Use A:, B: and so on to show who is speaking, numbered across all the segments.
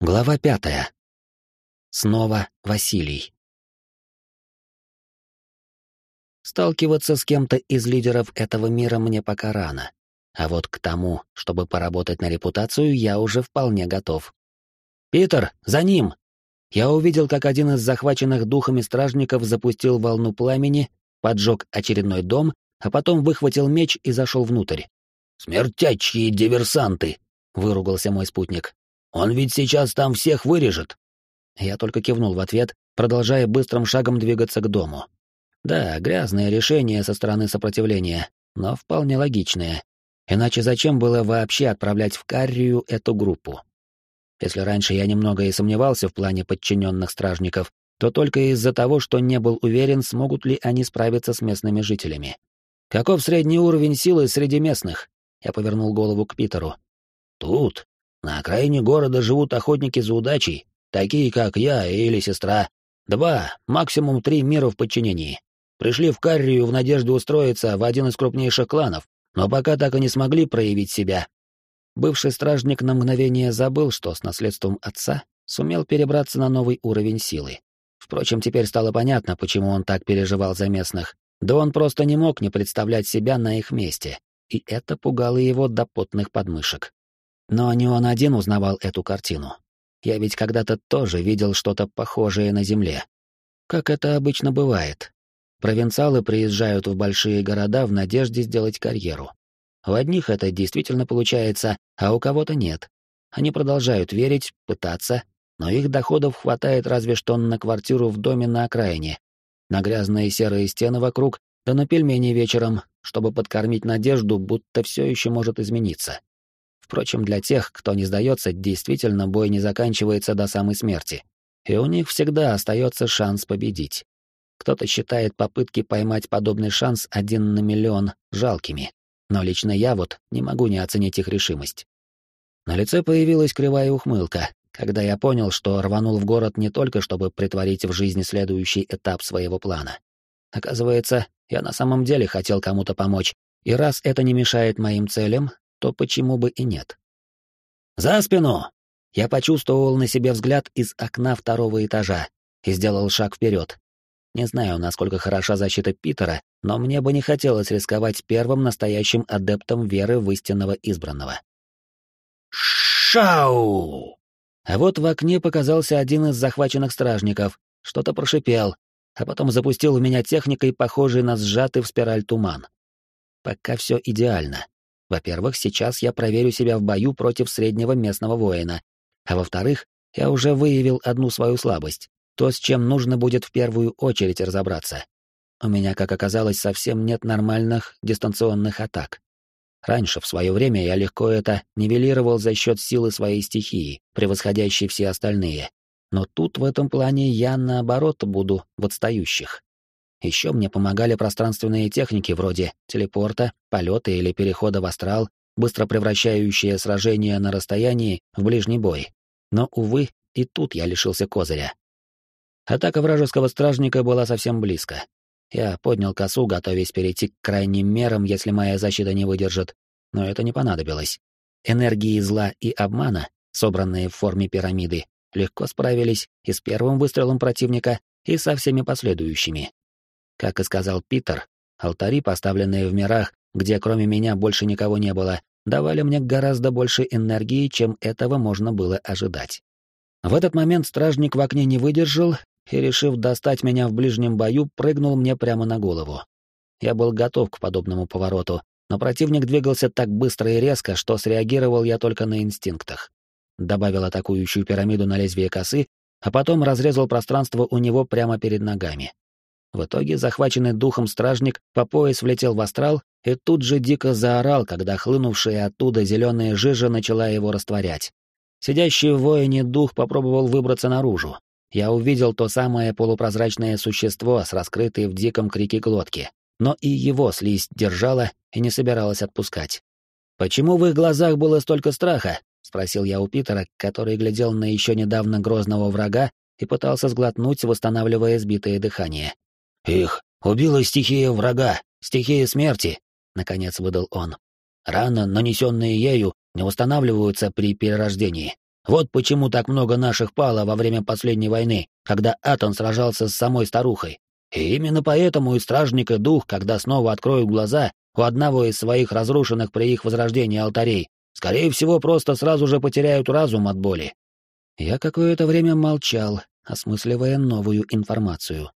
A: Глава пятая. Снова Василий. Сталкиваться с кем-то из лидеров этого мира мне пока рано. А вот к тому, чтобы поработать на репутацию, я уже вполне готов. «Питер, за ним!» Я увидел, как один из захваченных духами стражников запустил волну пламени, поджег очередной дом, а потом выхватил меч и зашел внутрь.
B: «Смертячие диверсанты!» — выругался мой спутник. Он ведь сейчас там всех вырежет.
A: Я только кивнул в ответ, продолжая быстрым шагом двигаться к дому. Да, грязное решение со стороны сопротивления, но вполне логичное. Иначе зачем было вообще отправлять в Каррию эту группу? Если раньше я немного и сомневался в плане подчиненных стражников, то только из-за того, что не был уверен, смогут ли они справиться с местными жителями. Каков средний уровень силы среди местных? Я повернул голову к Питеру.
B: Тут на окраине города живут охотники за удачей, такие как я или сестра. Два, максимум три мира в подчинении. Пришли в Каррию в надежде устроиться в один из крупнейших кланов, но пока так и не смогли проявить себя.
A: Бывший стражник на мгновение забыл, что с наследством отца сумел перебраться на новый уровень силы. Впрочем, теперь стало понятно, почему он так переживал за местных. Да он просто не мог не представлять себя на их месте, и это пугало его до потных подмышек. Но не он один узнавал эту картину. Я ведь когда-то тоже видел что-то похожее на Земле. Как это обычно бывает. Провинциалы приезжают в большие города в надежде сделать карьеру. У одних это действительно получается, а у кого-то нет. Они продолжают верить, пытаться, но их доходов хватает разве что на квартиру в доме на окраине, на грязные серые стены вокруг, да на пельмени вечером, чтобы подкормить надежду, будто все еще может измениться. Впрочем, для тех, кто не сдается, действительно бой не заканчивается до самой смерти. И у них всегда остается шанс победить. Кто-то считает попытки поймать подобный шанс один на миллион жалкими. Но лично я вот не могу не оценить их решимость. На лице появилась кривая ухмылка, когда я понял, что рванул в город не только, чтобы притворить в жизнь следующий этап своего плана. Оказывается, я на самом деле хотел кому-то помочь, и раз это не мешает моим целям, то почему бы и нет? «За спину!» Я почувствовал на себе взгляд из окна второго этажа и сделал шаг вперед. Не знаю, насколько хороша защита Питера, но мне бы не хотелось рисковать первым настоящим адептом веры в истинного избранного.
B: «Шау!»
A: А вот в окне показался один из захваченных стражников, что-то прошипел, а потом запустил у меня техникой, похожей на сжатый в спираль туман. Пока все идеально. Во-первых, сейчас я проверю себя в бою против среднего местного воина, а во-вторых, я уже выявил одну свою слабость, то, с чем нужно будет в первую очередь разобраться. У меня, как оказалось, совсем нет нормальных дистанционных атак. Раньше, в свое время, я легко это нивелировал за счет силы своей стихии, превосходящей все остальные. Но тут в этом плане я, наоборот, буду в отстающих. Еще мне помогали пространственные техники вроде телепорта, полета или перехода в астрал, быстро превращающие сражения на расстоянии в ближний бой. Но, увы, и тут я лишился козыря. Атака вражеского стражника была совсем близко. Я поднял косу, готовясь перейти к крайним мерам, если моя защита не выдержит, но это не понадобилось. Энергии зла и обмана, собранные в форме пирамиды, легко справились и с первым выстрелом противника, и со всеми последующими. Как и сказал Питер, алтари, поставленные в мирах, где кроме меня больше никого не было, давали мне гораздо больше энергии, чем этого можно было ожидать. В этот момент стражник в окне не выдержал и, решив достать меня в ближнем бою, прыгнул мне прямо на голову. Я был готов к подобному повороту, но противник двигался так быстро и резко, что среагировал я только на инстинктах. Добавил атакующую пирамиду на лезвие косы, а потом разрезал пространство у него прямо перед ногами. В итоге захваченный духом стражник по пояс влетел в астрал и тут же дико заорал, когда хлынувшая оттуда зеленая жижа начала его растворять. Сидящий в воине дух попробовал выбраться наружу. Я увидел то самое полупрозрачное существо с раскрытой в диком крике глотки, но и его слизь держала и не собиралась отпускать. «Почему в их глазах было столько страха?» — спросил я у Питера, который глядел на еще недавно грозного врага и пытался сглотнуть, восстанавливая сбитое дыхание.
B: «Их убила стихия врага, стихия смерти», —
A: наконец выдал он.
B: «Раны, нанесенные ею, не восстанавливаются при перерождении. Вот почему так много наших пало во время последней войны, когда Атон сражался с самой старухой. И именно поэтому и стражник, и дух, когда снова откроют глаза у одного из своих разрушенных при их возрождении алтарей, скорее всего, просто сразу же потеряют разум от боли.
A: Я какое-то время молчал, осмысливая новую информацию.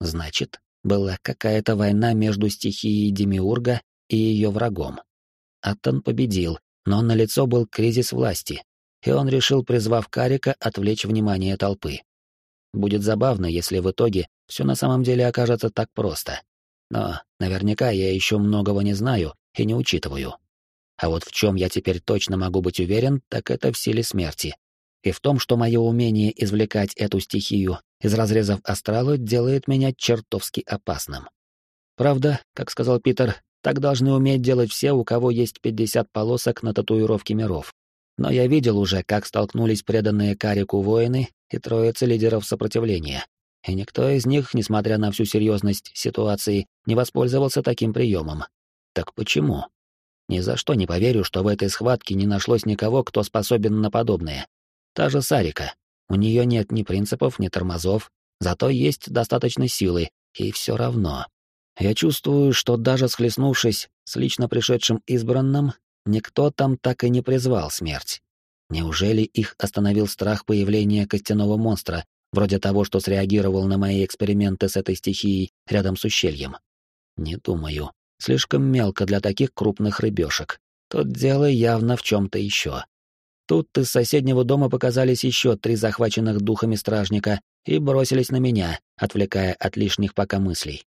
A: Значит, была какая-то война между стихией Демиурга и ее врагом. Аттон победил, но на лицо был кризис власти, и он решил, призвав Карика, отвлечь внимание толпы. Будет забавно, если в итоге все на самом деле окажется так просто. Но наверняка я еще многого не знаю и не учитываю. А вот в чем я теперь точно могу быть уверен, так это в силе смерти. И в том, что мое умение извлекать эту стихию из разрезов астрала делает меня чертовски опасным. Правда, как сказал Питер, так должны уметь делать все, у кого есть 50 полосок на татуировке миров. Но я видел уже, как столкнулись преданные Карику воины и троица лидеров сопротивления. И никто из них, несмотря на всю серьезность ситуации, не воспользовался таким приемом. Так почему? Ни за что не поверю, что в этой схватке не нашлось никого, кто способен на подобное. Та же Сарика. У нее нет ни принципов, ни тормозов, зато есть достаточно силы, и все равно. Я чувствую, что даже схлестнувшись с лично пришедшим избранным, никто там так и не призвал смерть. Неужели их остановил страх появления костяного монстра, вроде того, что среагировал на мои эксперименты с этой стихией рядом с ущельем? Не думаю. Слишком мелко для таких крупных рыбешек. Тут дело явно в чем-то еще. Тут из соседнего дома показались еще три захваченных духами стражника и бросились на меня, отвлекая от лишних пока мыслей.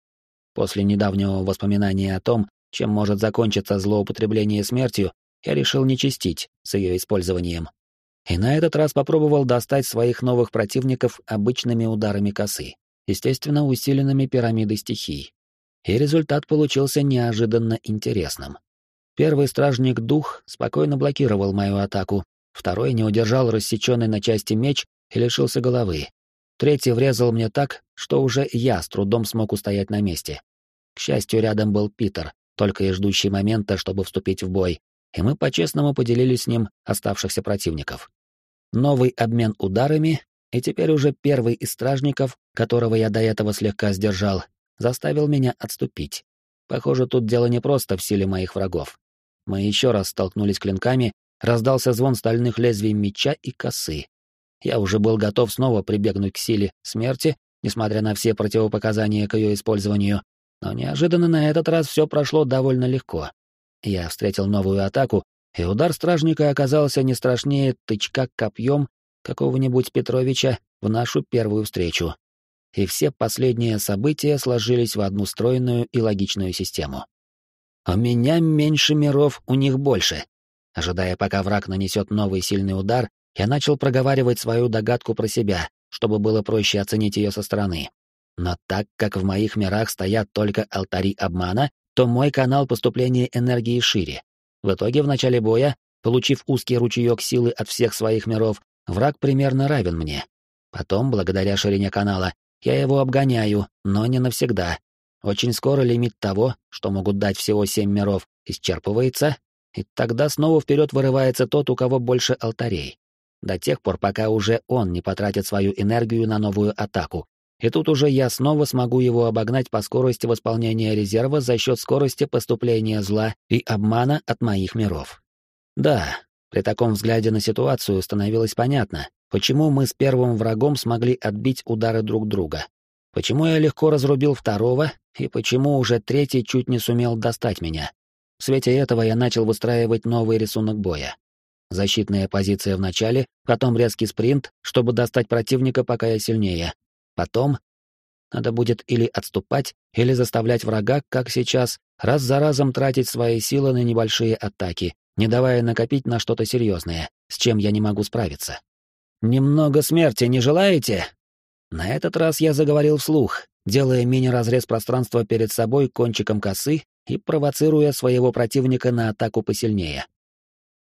A: После недавнего воспоминания о том, чем может закончиться злоупотребление смертью, я решил не чистить с ее использованием. И на этот раз попробовал достать своих новых противников обычными ударами косы, естественно, усиленными пирамидой стихий. И результат получился неожиданно интересным. Первый стражник-дух спокойно блокировал мою атаку, второй не удержал рассеченный на части меч и лишился головы. Третий врезал мне так, что уже я с трудом смог устоять на месте. К счастью, рядом был Питер, только и ждущий момента, чтобы вступить в бой, и мы по-честному поделили с ним оставшихся противников. Новый обмен ударами, и теперь уже первый из стражников, которого я до этого слегка сдержал, заставил меня отступить. Похоже, тут дело не просто в силе моих врагов. Мы еще раз столкнулись клинками, раздался звон стальных лезвий меча и косы. Я уже был готов снова прибегнуть к силе смерти, несмотря на все противопоказания к ее использованию, но неожиданно на этот раз все прошло довольно легко. Я встретил новую атаку, и удар стражника оказался не страшнее тычка копьем какого-нибудь Петровича в нашу первую встречу. И все последние события сложились в одну стройную и логичную систему. У меня меньше миров, у них больше. Ожидая, пока враг нанесет новый сильный удар, я начал проговаривать свою догадку про себя, чтобы было проще оценить ее со стороны. Но так как в моих мирах стоят только алтари обмана, то мой канал поступления энергии шире. В итоге в начале боя, получив узкий ручеек силы от всех своих миров, враг примерно равен мне. Потом, благодаря ширине канала, я его обгоняю, но не навсегда. Очень скоро лимит того, что могут дать всего семь миров, исчерпывается, и тогда снова вперед вырывается тот, у кого больше алтарей. До тех пор, пока уже он не потратит свою энергию на новую атаку, и тут уже я снова смогу его обогнать по скорости восполнения резерва за счет скорости поступления зла и обмана от моих миров. Да, при таком взгляде на ситуацию становилось понятно, почему мы с первым врагом смогли отбить удары друг друга. Почему я легко разрубил второго, и почему уже третий чуть не сумел достать меня. В свете этого я начал выстраивать новый рисунок боя. Защитная позиция в начале, потом резкий спринт, чтобы достать противника, пока я сильнее, Потом надо будет или отступать, или заставлять врага, как сейчас, раз за разом тратить свои силы на небольшие атаки, не давая накопить на что-то серьезное, с чем я не могу справиться. «Немного смерти не желаете?» На этот раз я заговорил вслух, делая мини-разрез пространства перед собой кончиком косы и провоцируя своего противника на атаку посильнее.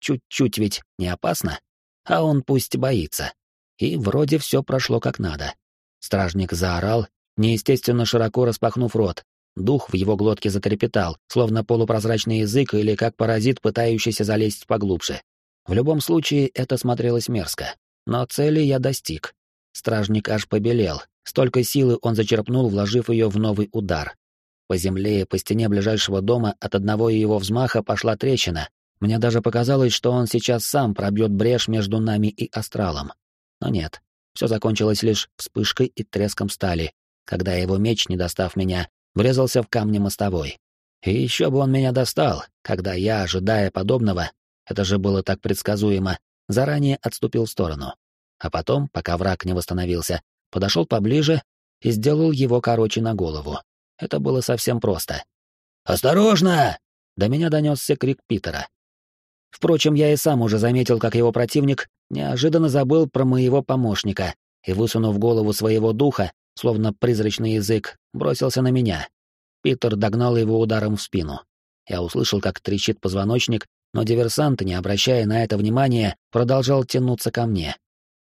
A: Чуть-чуть ведь не опасно, а он пусть боится. И вроде все прошло как надо. Стражник заорал, неестественно широко распахнув рот. Дух в его глотке затрепетал, словно полупрозрачный язык или как паразит, пытающийся залезть поглубже. В любом случае, это смотрелось мерзко. Но цели я достиг. Стражник аж побелел. Столько силы он зачерпнул, вложив ее в новый удар. По земле и по стене ближайшего дома от одного его взмаха пошла трещина. Мне даже показалось, что он сейчас сам пробьет брешь между нами и астралом. Но нет, все закончилось лишь вспышкой и треском стали, когда его меч, не достав меня, врезался в камни мостовой. И еще бы он меня достал, когда я, ожидая подобного, это же было так предсказуемо, заранее отступил в сторону. А потом, пока враг не восстановился, подошел поближе и сделал его короче на голову. Это было совсем просто. «Осторожно!» — до меня донесся крик Питера. Впрочем, я и сам уже заметил, как его противник неожиданно забыл про моего помощника и, высунув голову своего духа, словно призрачный язык, бросился на меня. Питер догнал его ударом в спину. Я услышал, как трещит позвоночник, но диверсант, не обращая на это внимания, продолжал тянуться ко мне.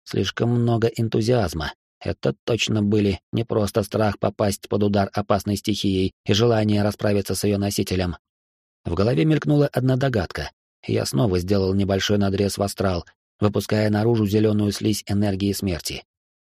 A: Слишком много энтузиазма. Это точно были не просто страх попасть под удар опасной стихией и желание расправиться с ее носителем. В голове мелькнула одна догадка, я снова сделал небольшой надрез в астрал, выпуская наружу зеленую слизь энергии смерти.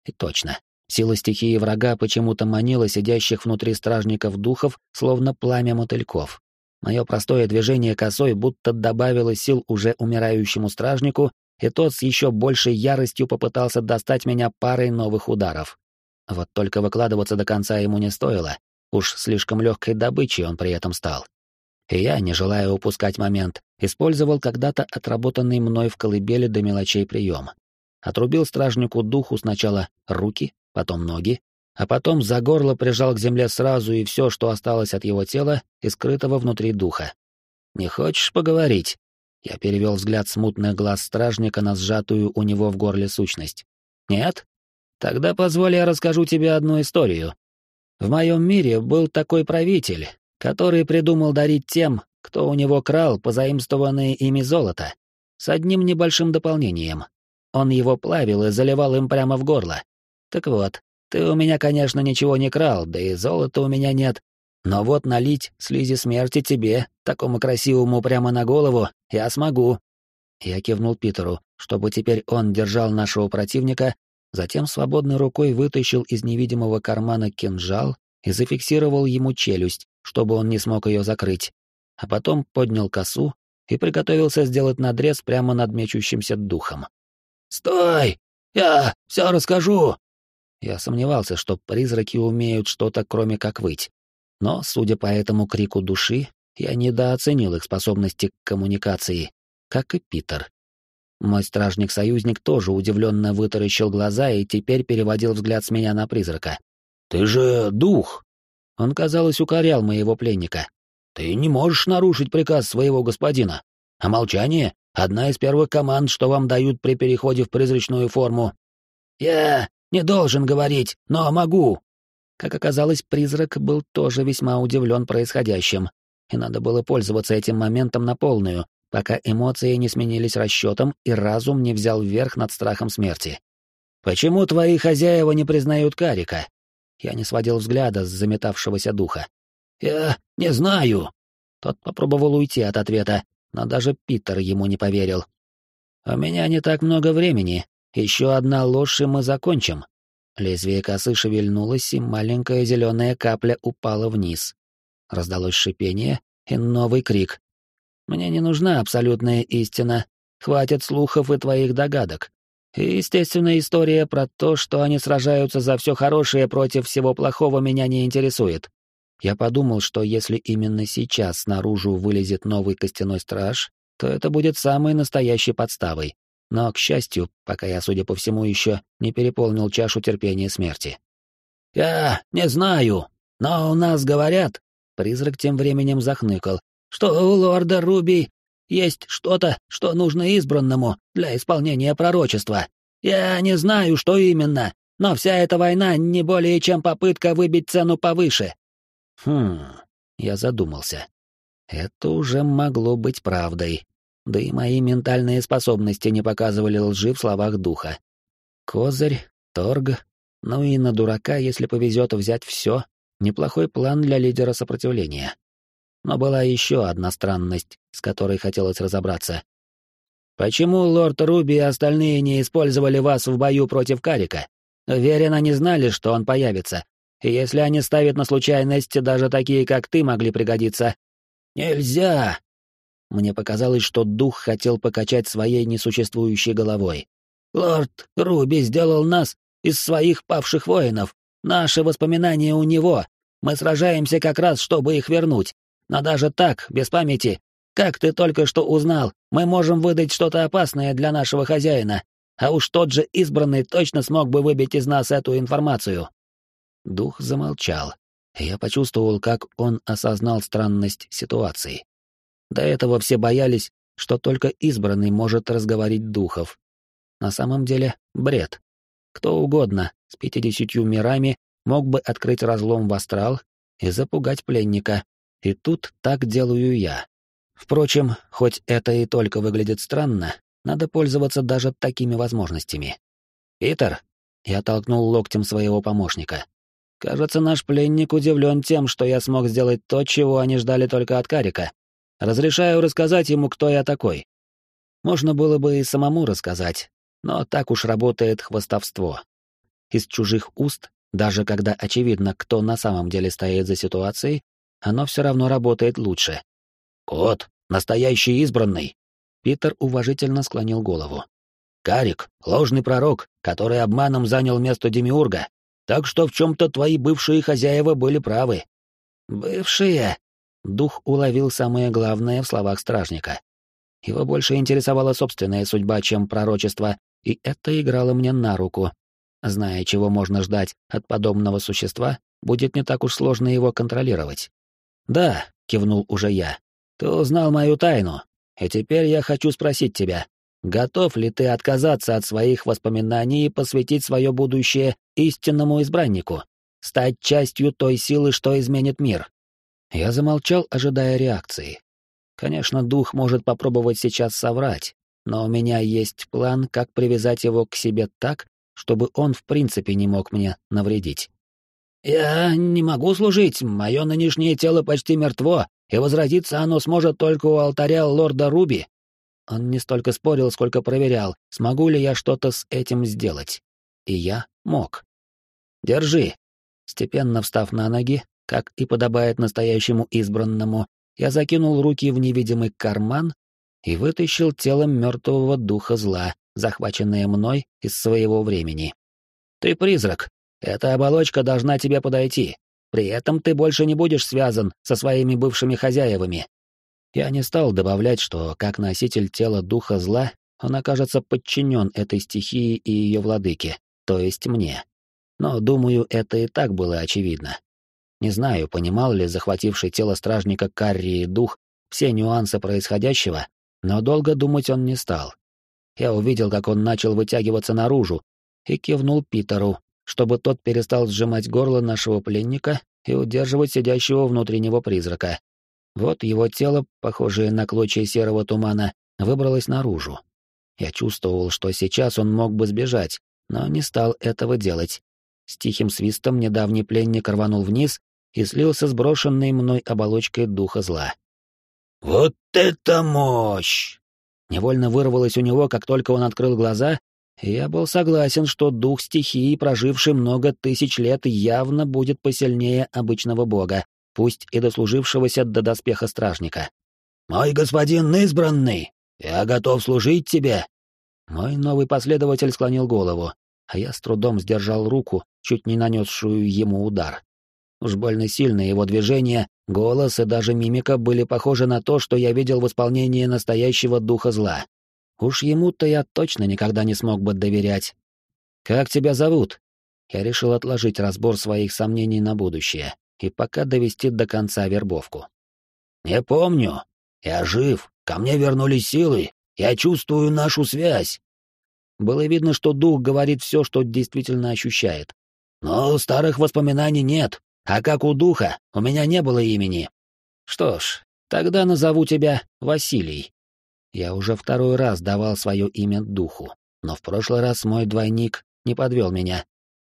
A: И точно. Сила стихии врага почему-то манила сидящих внутри стражников духов, словно пламя мотыльков. Мое простое движение косой будто добавило сил уже умирающему стражнику и тот с еще большей яростью попытался достать меня парой новых ударов. Вот только выкладываться до конца ему не стоило, уж слишком легкой добычей он при этом стал. И я, не желая упускать момент, использовал когда-то отработанный мной в колыбели до мелочей прием. Отрубил стражнику духу сначала руки, потом ноги, а потом за горло прижал к земле сразу и все, что осталось от его тела и скрытого внутри духа. «Не хочешь поговорить?» Я перевел взгляд смутных глаз стражника на сжатую у него в горле сущность. «Нет? Тогда позволь я расскажу тебе одну историю. В моем мире был такой правитель, который придумал дарить тем, кто у него крал позаимствованное ими золото, с одним небольшим дополнением. Он его плавил и заливал им прямо в горло. Так вот, ты у меня, конечно, ничего не крал, да и золота у меня нет, но вот налить слизи смерти тебе, такому красивому прямо на голову, я смогу. Я кивнул Питеру, чтобы теперь он держал нашего противника, затем свободной рукой вытащил из невидимого кармана кинжал и зафиксировал ему челюсть, чтобы он не смог ее закрыть, а потом поднял косу и приготовился сделать надрез прямо над мечущимся духом. «Стой! Я все расскажу!» Я сомневался, что призраки умеют что-то, кроме как выть. Но, судя по этому крику души, я недооценил их способности к коммуникации, как и Питер. Мой стражник-союзник тоже удивленно вытаращил глаза и теперь переводил взгляд с меня на призрака. «Ты же дух!» Он, казалось, укорял моего пленника. «Ты не можешь нарушить приказ своего господина. А молчание — одна из первых команд, что вам дают при переходе в призрачную форму». «Я не должен говорить, но могу», как оказалось, призрак был тоже весьма удивлен происходящим, и надо было пользоваться этим моментом на полную, пока эмоции не сменились расчетом и разум не взял верх над страхом смерти. «Почему твои хозяева не признают Карика?» Я не сводил взгляда с заметавшегося духа. «Я не знаю». Тот попробовал уйти от ответа, но даже Питер ему не поверил. «У меня не так много времени. Еще одна ложь, и мы закончим. Лезвие косы шевельнулось, и маленькая зеленая капля упала вниз. Раздалось шипение и новый крик. «Мне не нужна абсолютная истина. Хватит слухов и твоих догадок. И, естественно, история про то, что они сражаются за все хорошее против всего плохого, меня не интересует. Я подумал, что если именно сейчас наружу вылезет новый костяной страж, то это будет самой настоящей подставой. Но, к счастью, пока я, судя по всему, еще не переполнил чашу терпения смерти. «Я не знаю, но у нас говорят...» Призрак тем временем захныкал, что у лорда Руби есть что-то, что нужно избранному для исполнения пророчества. Я не знаю, что именно, но вся эта война не более чем попытка выбить цену повыше. Хм, я задумался. Это уже могло быть правдой да и мои ментальные способности не показывали лжи в словах духа. Козырь, торг, ну и на дурака, если повезет взять все, неплохой план для лидера сопротивления. Но была еще одна странность, с которой хотелось разобраться. Почему лорд Руби и остальные не использовали вас в бою против Карика? Уверен, они знали, что он появится. И если они ставят на случайность, даже такие, как ты, могли пригодиться. Нельзя! Мне показалось, что дух хотел покачать своей несуществующей головой. Лорд Руби сделал нас из своих павших воинов. Наши воспоминания у него. Мы сражаемся как раз, чтобы их вернуть. Но даже так, без памяти, как ты только что узнал, мы можем выдать что-то опасное для нашего хозяина, а уж тот же избранный точно смог бы выбить из нас эту информацию». Дух замолчал, я почувствовал, как он осознал странность ситуации. До этого все боялись, что только избранный может разговорить духов. На самом деле, бред. Кто угодно с пятидесятью мирами мог бы открыть разлом в астрал и запугать пленника, и тут так делаю я. Впрочем, хоть это и только выглядит странно, надо пользоваться даже такими возможностями. «Питер!» — я толкнул локтем своего помощника. «Кажется, наш пленник удивлен тем, что я смог сделать то, чего они ждали только от Карика. Разрешаю рассказать ему, кто я такой. Можно было бы и самому рассказать, но так уж работает хвостовство. Из чужих уст, даже когда очевидно, кто на самом деле стоит за ситуацией, оно все равно работает лучше. «Кот, настоящий избранный!» Питер уважительно склонил голову. «Карик — ложный пророк, который обманом занял место Демиурга, так что в чем-то твои бывшие хозяева были правы». «Бывшие?» Дух уловил самое главное в словах стражника. Его больше интересовала собственная судьба, чем пророчество, и это играло мне на руку. Зная, чего можно ждать от подобного существа, будет не так уж сложно его контролировать. «Да», — кивнул уже я, ты узнал мою тайну, и теперь я хочу спросить тебя, готов ли ты отказаться от своих воспоминаний и посвятить свое будущее истинному избраннику, стать частью той силы, что изменит мир?» Я замолчал, ожидая реакции. Конечно, дух может попробовать сейчас соврать, но у меня есть план, как привязать его к себе так, чтобы он в принципе не мог мне навредить. «Я не могу служить, мое нынешнее тело почти мертво, и возродиться оно сможет только у алтаря лорда Руби. Он не столько спорил, сколько проверял, смогу ли я что-то с этим сделать. И я мог. «Держи». Степенно встав на ноги, как и подобает настоящему избранному, я закинул руки в невидимый карман и вытащил тело мертвого духа зла, захваченное мной из своего времени. «Ты призрак. Эта оболочка должна тебе подойти. При этом ты больше не будешь связан со своими бывшими хозяевами. Я не стал добавлять, что как носитель тела духа зла, он окажется подчинен этой стихии и ее владыке, то есть мне. Но, думаю, это и так было очевидно. Не знаю, понимал ли захвативший тело стражника Каррии дух все нюансы происходящего, но долго думать он не стал. Я увидел, как он начал вытягиваться наружу, и кивнул Питеру, чтобы тот перестал сжимать горло нашего пленника и удерживать сидящего внутреннего призрака. Вот его тело, похожее на клочья серого тумана, выбралось наружу. Я чувствовал, что сейчас он мог бы сбежать, но не стал этого делать. С тихим свистом недавний пленник рванул вниз и слился с брошенной мной оболочкой духа зла. «Вот это мощь!» Невольно вырвалось у него, как только он открыл глаза я был согласен, что дух стихии, проживший много тысяч лет, явно будет посильнее обычного бога, пусть и дослужившегося до доспеха стражника. «Мой господин избранный, я готов служить тебе!» Мой новый последователь склонил голову, а я с трудом сдержал руку, чуть не нанесшую ему удар. Уж больно сильно его движения, голос и даже мимика были похожи на то, что я видел в исполнении настоящего духа зла. Уж ему-то я точно никогда не смог бы доверять. «Как тебя зовут?» Я решил отложить разбор своих сомнений на будущее и пока довести до конца вербовку. «Не помню. Я жив. Ко мне вернулись силы. Я чувствую нашу связь». Было видно, что дух говорит все, что действительно ощущает. «Но старых воспоминаний нет. А как у духа, у меня не было имени». «Что ж, тогда назову тебя Василий». Я уже второй раз давал свое имя духу, но в прошлый раз мой двойник не подвел меня.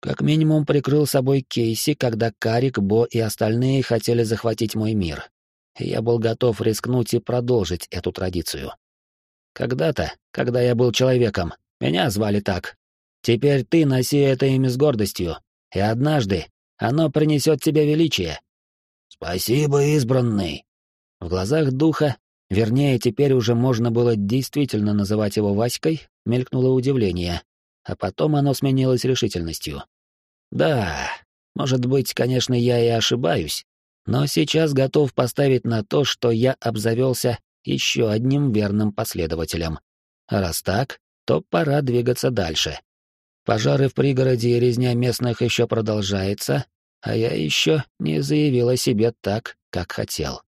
A: Как минимум прикрыл собой Кейси, когда Карик, Бо и остальные хотели захватить мой мир. Я был готов рискнуть и продолжить эту традицию. Когда-то, когда я был человеком, меня звали так. Теперь ты носи это имя с гордостью, и однажды оно принесет тебе величие.
B: Спасибо, избранный.
A: В глазах духа, вернее, теперь уже можно было действительно называть его Васькой, мелькнуло удивление, а потом оно сменилось решительностью. Да, может быть, конечно, я и ошибаюсь, но сейчас готов поставить на то, что я обзавелся еще одним верным последователем. А раз так, то пора двигаться дальше. Пожары в пригороде и резня местных еще продолжается, а я еще не заявил о себе так, как хотел.